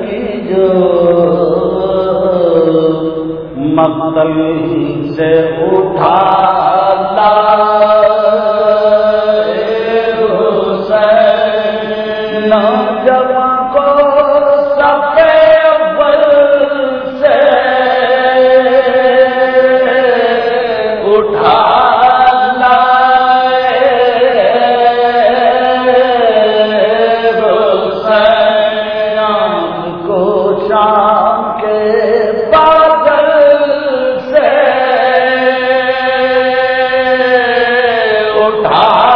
کی جو مقتل سے اٹھا تھا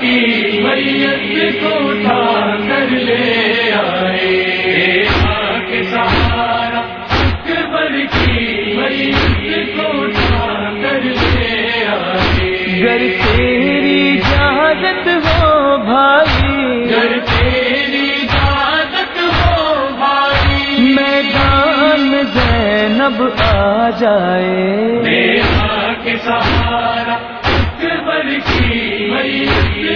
کی میت کو اٹھا کر لے آئے۔ کے سہارا اکبر کی میت کو اٹھا کر لے آئے۔ گر تیری ہو بھائی۔ گر تیری اجازت ہو بھائی۔ میدان زینب آ جائے۔ کے سہارا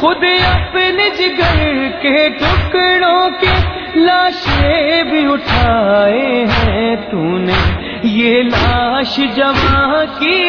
خود اپنے جگر کے ٹکڑوں کے لاشیں بھی اٹھائے ہیں تو نے یہ لاش جمع کی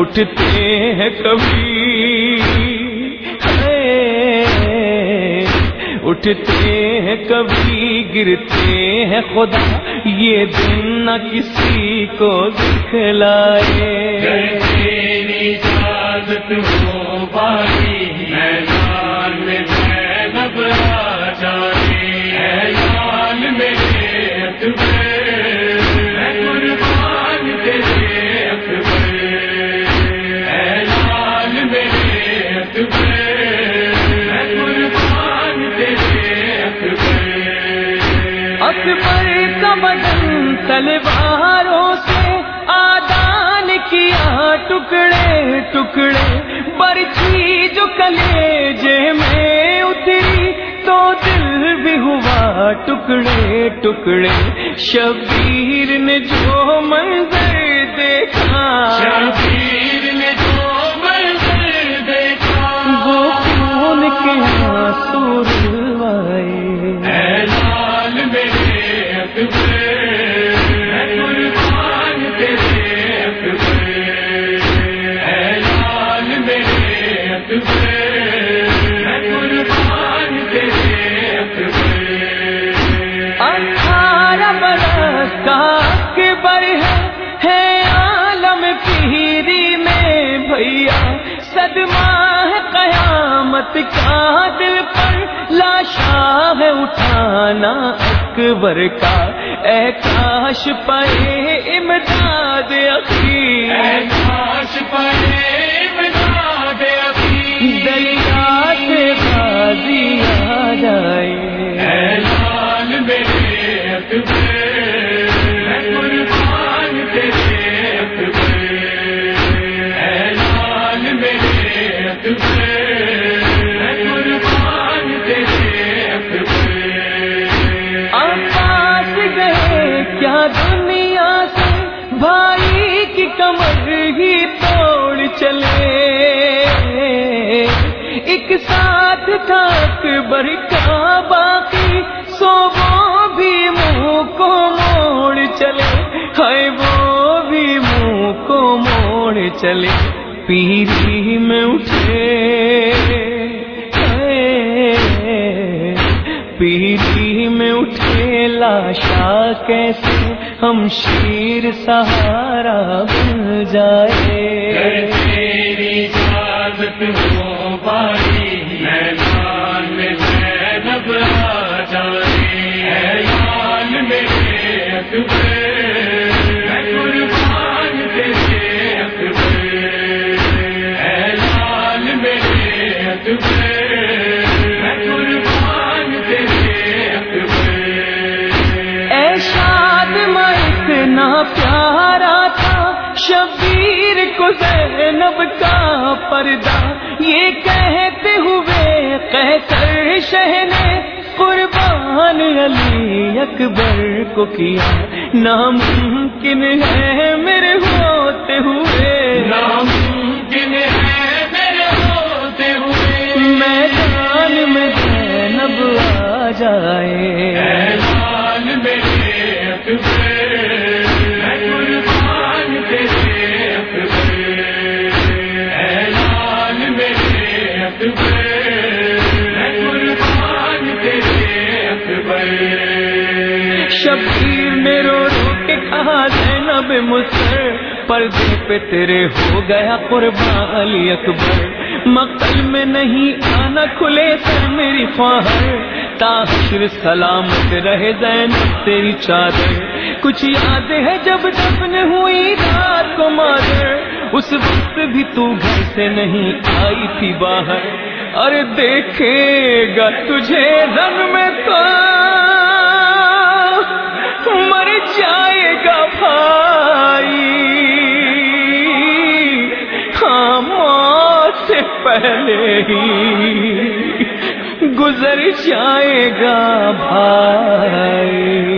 اٹھتے ہیں کبھی۔ ہے اٹھتے ہیں کبھی، گرتے ہیں خدا۔ یہ دن نہ کسی کو دکھلائے۔ تیری اجازت ہو بھائی میدان میں زینب آ جائے۔ ٹکڑے ٹکڑے برچھی جو کلیجے میں اتری، تو دل بھی ہوا ٹکڑے ٹکڑے۔ شبیر نے جو منظر دیکھا، شبیر ہے عالم پیری میں بھیا، صدمہ ہے قیامت کا دل پر۔ لاشا ہے اٹھانا اکبر کا۔ اے کاش پائے امداد اے کاش پڑے کمر ہی توڑ چلے۔ ایک ساتھ تھا اکبر کا باقی سو وہ بھی منہ کو موڑ چلے۔ ہائے وہ بھی منہ کو موڑ چلے۔ پیری میں اٹھے۔ پیری میں اٹھے۔ لاشا کیسے ہم شیر سہارا بن جائے؟ تیری سازت ہو پاری میں میں زینب آ جائے اے لال اکبر اکبر۔ اکبر شبیر کو زینب کا پردہ یہ کہتے ہوئے کہہ کر شہنے قربان علی اکبر کو کیا۔ ناممکن ہے میرے ہوتے ہوئے۔ نام شبیر نے رو رو کے کہا زینب مصر پردے پہ تیرے ہو گیا قربان علی اکبر۔ مقتل میں نہیں آنا کھلے سر میری خواہر تاخر سلامت رہے زینب تیری چادر۔ کچھ یاد ہے جب دفن ہوئی رات کو مادر۔ اس وقت بھی تو گھر سے نہیں آئی تھی باہر۔ ارے دیکھے گا تجھے رن میں تو۔ پہلے ہی گزر جائے گا بھائی۔